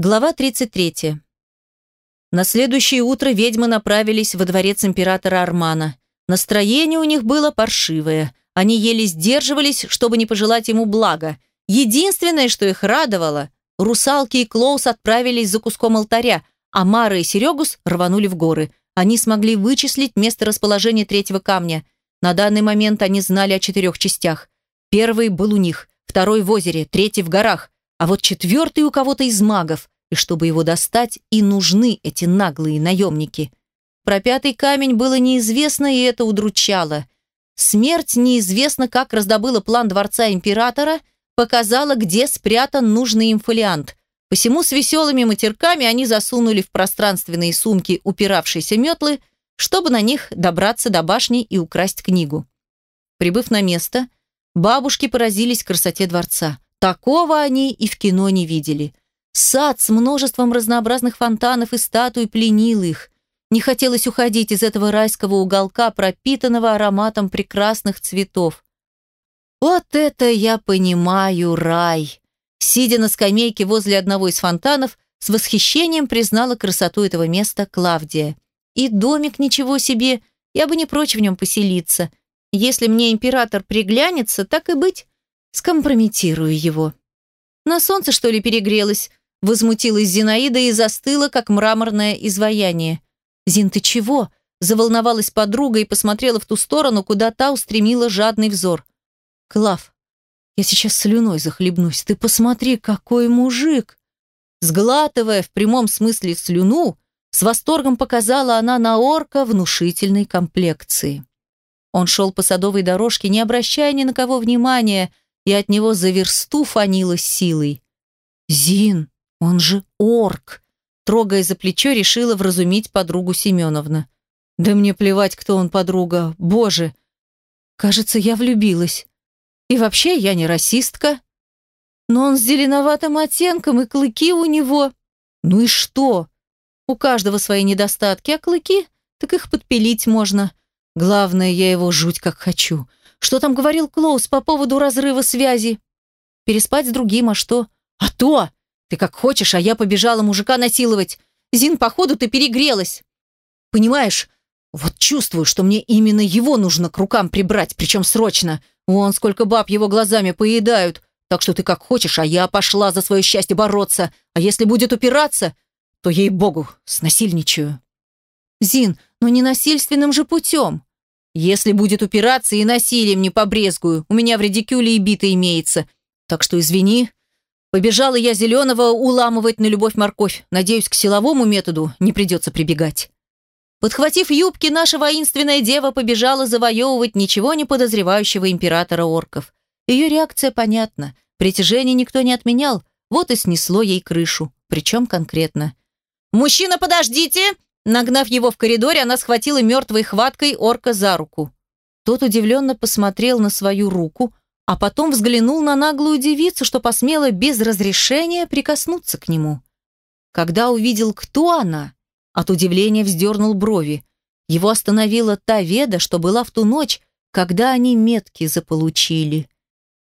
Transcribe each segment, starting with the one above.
Глава 33. На следующее утро ведьмы направились во дворец императора Армана. Настроение у них было паршивое. Они еле сдерживались, чтобы не пожелать ему блага. Единственное, что их радовало, русалки и Клоус отправились за куском алтаря, а Мара и Серегус рванули в горы. Они смогли вычислить место расположения третьего камня. На данный момент они знали о четырех частях. Первый был у них, второй в озере, третий в горах – а вот четвертый у кого-то из магов, и чтобы его достать, и нужны эти наглые наемники. Про пятый камень было неизвестно, и это удручало. Смерть неизвестно, как раздобыла план дворца императора, показала, где спрятан нужный им фолиант. Посему с веселыми матерками они засунули в пространственные сумки упиравшиеся метлы, чтобы на них добраться до башни и украсть книгу. Прибыв на место, бабушки поразились красоте дворца. Такого они и в кино не видели. Сад с множеством разнообразных фонтанов и статуй пленил их. Не хотелось уходить из этого райского уголка, пропитанного ароматом прекрасных цветов. Вот это я понимаю рай. Сидя на скамейке возле одного из фонтанов, с восхищением признала красоту этого места Клавдия. И домик ничего себе, я бы не прочь в нем поселиться. Если мне император приглянется, так и быть, Скомпрометирую его. На солнце, что ли, перегрелась? Возмутилась Зинаида и застыла, как мраморное изваяние. «Зин, ты чего?» Заволновалась подруга и посмотрела в ту сторону, куда та устремила жадный взор. «Клав, я сейчас слюной захлебнусь. Ты посмотри, какой мужик!» Сглатывая в прямом смысле слюну, с восторгом показала она на орка внушительной комплекции. Он шел по садовой дорожке, не обращая ни на кого внимания, и от него за версту фанило силой. «Зин, он же орк!» Трогая за плечо, решила вразумить подругу Семеновна. «Да мне плевать, кто он подруга. Боже! Кажется, я влюбилась. И вообще я не расистка. Но он с зеленоватым оттенком, и клыки у него. Ну и что? У каждого свои недостатки, а клыки, так их подпилить можно. Главное, я его жуть как хочу. Что там говорил Клоус по поводу разрыва связи? Переспать с другим, а что? А то! Ты как хочешь, а я побежала мужика насиловать. Зин, походу, ты перегрелась. Понимаешь, вот чувствую, что мне именно его нужно к рукам прибрать, причем срочно. Вон сколько баб его глазами поедают. Так что ты как хочешь, а я пошла за свое счастье бороться. А если будет упираться, то, ей-богу, снасильничаю. Зин, но не насильственным же путем. Если будет упираться и насилием не побрезгую, у меня в редикюле и бита имеется. Так что извини. Побежала я зеленого уламывать на любовь-морковь. Надеюсь, к силовому методу не придется прибегать. Подхватив юбки, наша воинственная дева побежала завоевывать ничего не подозревающего императора орков. Ее реакция понятна. Притяжение никто не отменял, вот и снесло ей крышу. Причем конкретно. «Мужчина, подождите!» Нагнав его в коридоре, она схватила мертвой хваткой орка за руку. Тот удивленно посмотрел на свою руку, а потом взглянул на наглую девицу, что посмела без разрешения прикоснуться к нему. Когда увидел, кто она, от удивления вздернул брови. Его остановила та веда, что была в ту ночь, когда они метки заполучили.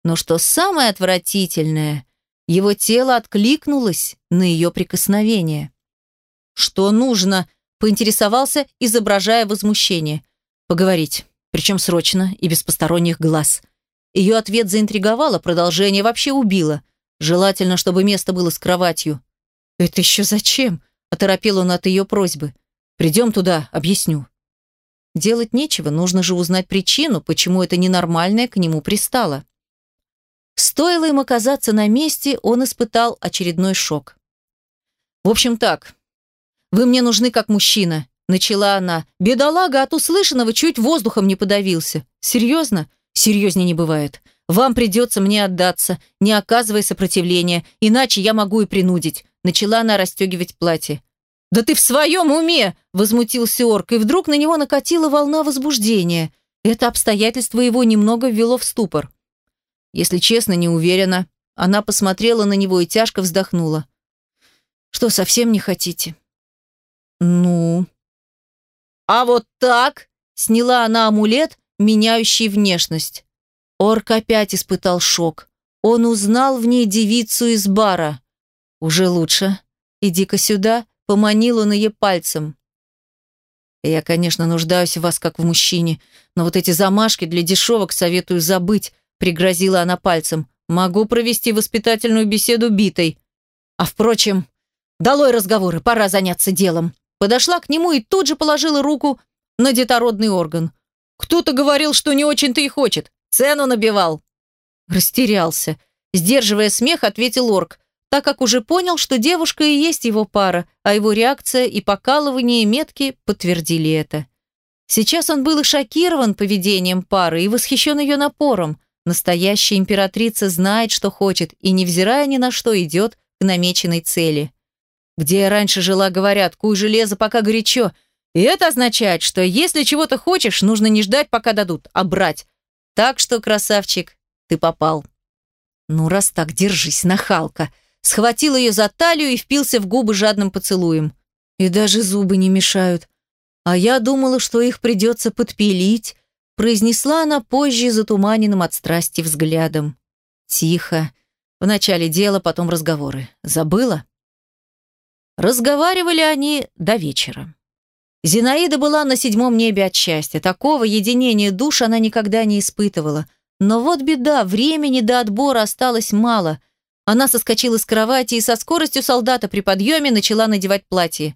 Но что самое отвратительное, его тело откликнулось на ее прикосновение. «Что нужно?» Поинтересовался, изображая возмущение. «Поговорить, причем срочно и без посторонних глаз». Ее ответ заинтриговало, продолжение вообще убило. Желательно, чтобы место было с кроватью. «Это еще зачем?» – оторопел он от ее просьбы. «Придем туда, объясню». Делать нечего, нужно же узнать причину, почему это ненормальное к нему пристало. Стоило им оказаться на месте, он испытал очередной шок. «В общем так, «Вы мне нужны как мужчина», – начала она. Бедолага от услышанного чуть воздухом не подавился. «Серьезно?» «Серьезнее не бывает. Вам придется мне отдаться, не оказывая сопротивления, иначе я могу и принудить». Начала она расстегивать платье. «Да ты в своем уме!» – возмутился орк, и вдруг на него накатила волна возбуждения. Это обстоятельство его немного ввело в ступор. Если честно, не уверена. Она посмотрела на него и тяжко вздохнула. «Что, совсем не хотите?» «Ну?» «А вот так?» — сняла она амулет, меняющий внешность. Орк опять испытал шок. Он узнал в ней девицу из бара. «Уже лучше. иди-ка сюда», — поманил он ее пальцем. «Я, конечно, нуждаюсь в вас как в мужчине, но вот эти замашки для дешевок советую забыть», — пригрозила она пальцем. «Могу провести воспитательную беседу битой. А впрочем, долой разговоры, пора заняться делом». Подошла к нему и тут же положила руку на детородный орган. «Кто-то говорил, что не очень-то и хочет. Цену набивал». Растерялся. Сдерживая смех, ответил орк, так как уже понял, что девушка и есть его пара, а его реакция и покалывание метки подтвердили это. Сейчас он был и шокирован поведением пары, и восхищен ее напором. Настоящая императрица знает, что хочет, и, невзирая ни на что, идет к намеченной цели. Где я раньше жила, говорят, куй железо, пока горячо. И это означает, что если чего-то хочешь, нужно не ждать, пока дадут, а брать. Так что, красавчик, ты попал. Ну, раз так, держись, нахалка. Схватил ее за талию и впился в губы жадным поцелуем. И даже зубы не мешают. А я думала, что их придется подпилить, произнесла она позже затуманенным от страсти взглядом. Тихо. Вначале дело, потом разговоры. Забыла? Разговаривали они до вечера. Зинаида была на седьмом небе от счастья. Такого единения душ она никогда не испытывала. Но вот беда, времени до отбора осталось мало. Она соскочила с кровати и со скоростью солдата при подъеме начала надевать платье.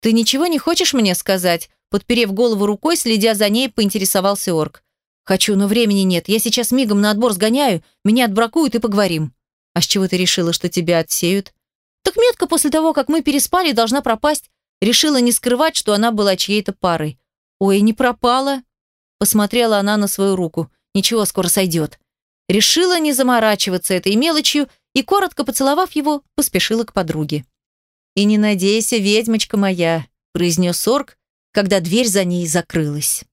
«Ты ничего не хочешь мне сказать?» Подперев голову рукой, следя за ней, поинтересовался орк. «Хочу, но времени нет. Я сейчас мигом на отбор сгоняю, меня отбракуют и поговорим». «А с чего ты решила, что тебя отсеют?» Так метка после того, как мы переспали, должна пропасть. Решила не скрывать, что она была чьей-то парой. Ой, не пропала. Посмотрела она на свою руку. Ничего, скоро сойдет. Решила не заморачиваться этой мелочью и, коротко поцеловав его, поспешила к подруге. «И не надейся, ведьмочка моя», – произнес орк, когда дверь за ней закрылась.